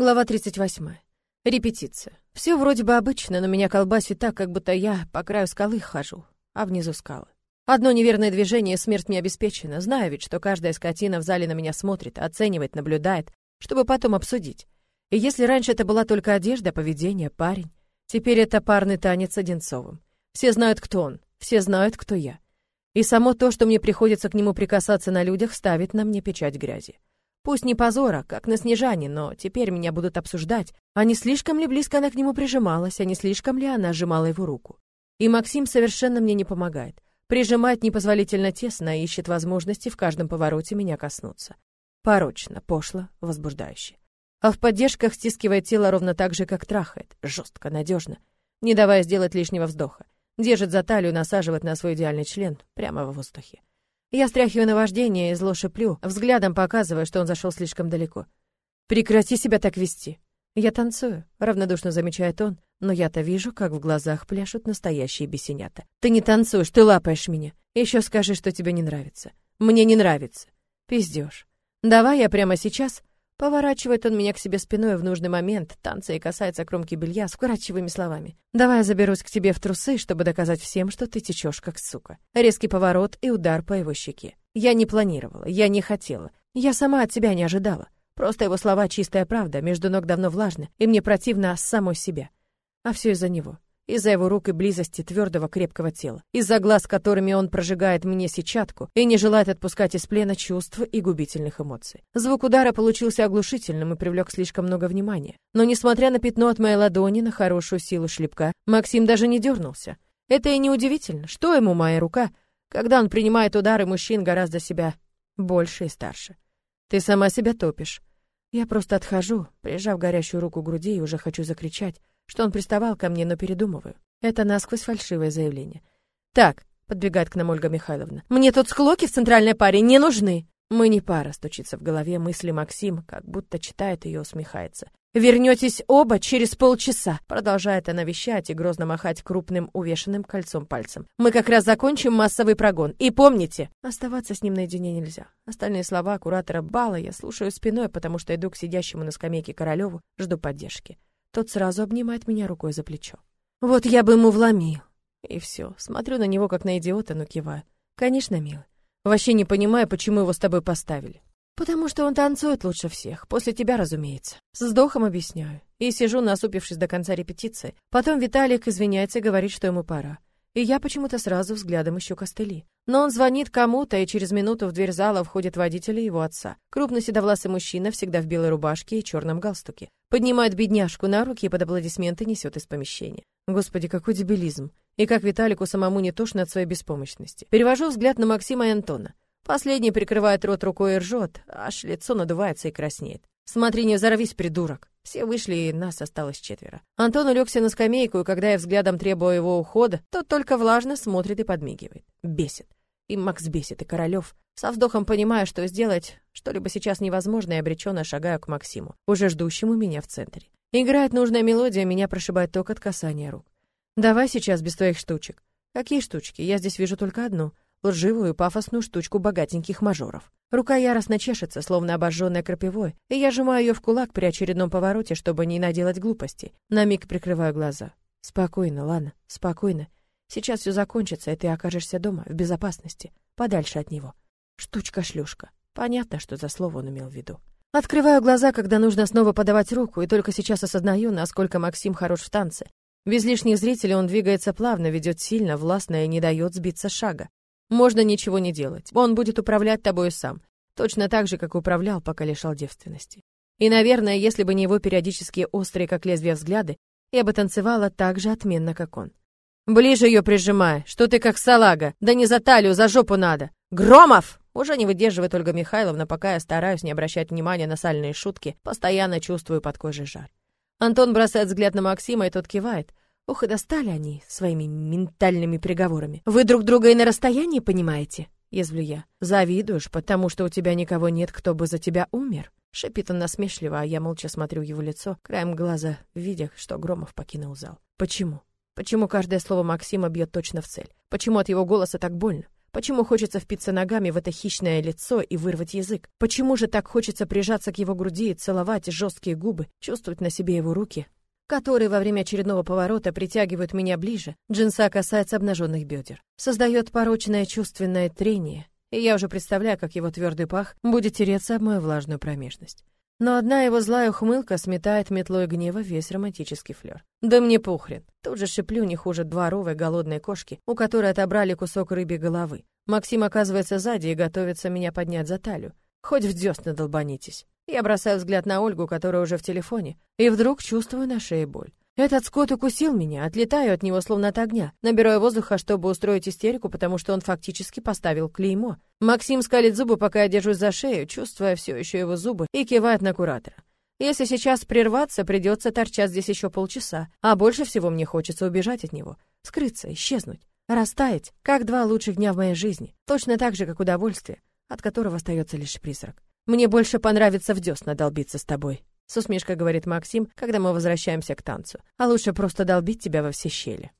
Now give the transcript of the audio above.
Глава 38. Репетиция. Все вроде бы обычно, но меня колбасит так, как будто я по краю скалы хожу, а внизу скалы. Одно неверное движение, смерть не обеспечена. Знаю ведь, что каждая скотина в зале на меня смотрит, оценивает, наблюдает, чтобы потом обсудить. И если раньше это была только одежда, поведение, парень, теперь это парный танец Одинцовым. Все знают, кто он, все знают, кто я. И само то, что мне приходится к нему прикасаться на людях, ставит на мне печать грязи. Пусть не позора, как на Снежане, но теперь меня будут обсуждать, а не слишком ли близко она к нему прижималась, а не слишком ли она сжимала его руку. И Максим совершенно мне не помогает. Прижимает непозволительно тесно и ищет возможности в каждом повороте меня коснуться. Порочно, пошло, возбуждающе. А в поддержках стискивает тело ровно так же, как трахает, жестко, надежно, не давая сделать лишнего вздоха. Держит за талию, насаживает на свой идеальный член прямо в воздухе. Я стряхиваю наваждение и зло шиплю, взглядом показывая, что он зашел слишком далеко. «Прекрати себя так вести!» Я танцую, равнодушно замечает он, но я-то вижу, как в глазах пляшут настоящие бесенята. «Ты не танцуешь, ты лапаешь меня. Еще скажи, что тебе не нравится. Мне не нравится. Пиздешь. Давай я прямо сейчас Поворачивает он меня к себе спиной в нужный момент, танца и касается кромки белья с вкрадчивыми словами. «Давай я заберусь к тебе в трусы, чтобы доказать всем, что ты течешь как сука». Резкий поворот и удар по его щеке. Я не планировала, я не хотела. Я сама от себя не ожидала. Просто его слова чистая правда, между ног давно влажно, и мне противно самой себя. А все из-за него из-за его рук и близости твердого крепкого тела, из-за глаз, которыми он прожигает мне сетчатку и не желает отпускать из плена чувств и губительных эмоций. Звук удара получился оглушительным и привлек слишком много внимания. Но несмотря на пятно от моей ладони, на хорошую силу шлепка, Максим даже не дернулся. Это и не удивительно. Что ему моя рука, когда он принимает удары мужчин гораздо себя больше и старше? Ты сама себя топишь. Я просто отхожу, прижав горящую руку к груди и уже хочу закричать, что он приставал ко мне, но передумываю. Это насквозь фальшивое заявление. «Так», — подбегает к нам Ольга Михайловна, «мне тут склоки в центральной паре не нужны». «Мы не пара», — стучится в голове мысли Максим, как будто читает ее, усмехается. «Вернетесь оба через полчаса», — продолжает она вещать и грозно махать крупным увешанным кольцом пальцем. «Мы как раз закончим массовый прогон. И помните...» Оставаться с ним наедине нельзя. Остальные слова куратора бала я слушаю спиной, потому что иду к сидящему на скамейке Королеву, жду поддержки. Тот сразу обнимает меня рукой за плечо. Вот я бы ему вломил. И все. Смотрю на него, как на идиота, но киваю. Конечно, милый. Вообще не понимаю, почему его с тобой поставили. Потому что он танцует лучше всех. После тебя, разумеется. С вздохом объясняю. И сижу, насупившись до конца репетиции. Потом Виталик извиняется и говорит, что ему пора. И я почему-то сразу взглядом ищу костыли. Но он звонит кому-то, и через минуту в дверь зала входит водитель и его отца. Крупный седовласый мужчина, всегда в белой рубашке и черном галстуке. Поднимает бедняжку на руки и под аплодисменты несет из помещения. Господи, какой дебилизм. И как Виталику самому не тошно от своей беспомощности. Перевожу взгляд на Максима и Антона. Последний прикрывает рот рукой и ржет, аж лицо надувается и краснеет. «Смотри, не взорвись, придурок!» Все вышли, и нас осталось четверо. Антон улегся на скамейку, и когда я взглядом требую его ухода, тот только влажно смотрит и подмигивает. Бесит. И Макс бесит, и Королёв. Со вздохом понимая, что сделать что-либо сейчас невозможно, и обреченно шагаю к Максиму, уже ждущему меня в центре. Играет нужная мелодия, меня прошибает ток от касания рук. «Давай сейчас без твоих штучек». «Какие штучки? Я здесь вижу только одну лживую пафосную штучку богатеньких мажоров. Рука яростно чешется, словно обожженная крапивой, и я сжимаю ее в кулак при очередном повороте, чтобы не наделать глупости. На миг прикрываю глаза. Спокойно, Лана, спокойно. Сейчас все закончится, и ты окажешься дома, в безопасности, подальше от него. Штучка-шлюшка. Понятно, что за слово он имел в виду. Открываю глаза, когда нужно снова подавать руку, и только сейчас осознаю, насколько Максим хорош в танце. Без лишних зрителей он двигается плавно, ведет сильно, властно и не дает сбиться шага. Можно ничего не делать. Он будет управлять тобой сам. Точно так же, как управлял, пока лишал девственности. И, наверное, если бы не его периодические острые, как лезвие взгляды, я бы танцевала так же отменно, как он. Ближе ее прижимай. Что ты как салага? Да не за талию, за жопу надо. Громов! Уже не выдерживает Ольга Михайловна, пока я стараюсь не обращать внимания на сальные шутки, постоянно чувствую под кожей жар. Антон бросает взгляд на Максима, и тот кивает. Ох, и достали они своими ментальными приговорами. Вы друг друга и на расстоянии понимаете? Язвлю я. Завидуешь, потому что у тебя никого нет, кто бы за тебя умер? Шипит он насмешливо, а я молча смотрю его лицо, краем глаза, видя, что Громов покинул зал. Почему? Почему каждое слово Максима бьет точно в цель? Почему от его голоса так больно? Почему хочется впиться ногами в это хищное лицо и вырвать язык? Почему же так хочется прижаться к его груди и целовать жесткие губы, чувствовать на себе его руки, которые во время очередного поворота притягивают меня ближе? Джинса касается обнаженных бедер. Создает порочное чувственное трение, и я уже представляю, как его твердый пах будет тереться об мою влажную промежность. Но одна его злая ухмылка сметает метлой гнева весь романтический флёр. Да мне похрен. Тут же шиплю не хуже дворовой голодной кошки, у которой отобрали кусок рыбьей головы. Максим оказывается сзади и готовится меня поднять за талию. Хоть в дёсна долбанитесь. Я бросаю взгляд на Ольгу, которая уже в телефоне, и вдруг чувствую на шее боль. Этот скот укусил меня, отлетаю от него словно от огня. Набираю воздуха, чтобы устроить истерику, потому что он фактически поставил клеймо. Максим скалит зубы, пока я держусь за шею, чувствуя все еще его зубы, и кивает на куратора. Если сейчас прерваться, придется торчать здесь еще полчаса, а больше всего мне хочется убежать от него, скрыться, исчезнуть, растаять, как два лучших дня в моей жизни, точно так же, как удовольствие, от которого остается лишь призрак. Мне больше понравится в десна долбиться с тобой. С усмешкой говорит Максим, когда мы возвращаемся к танцу. А лучше просто долбить тебя во все щели.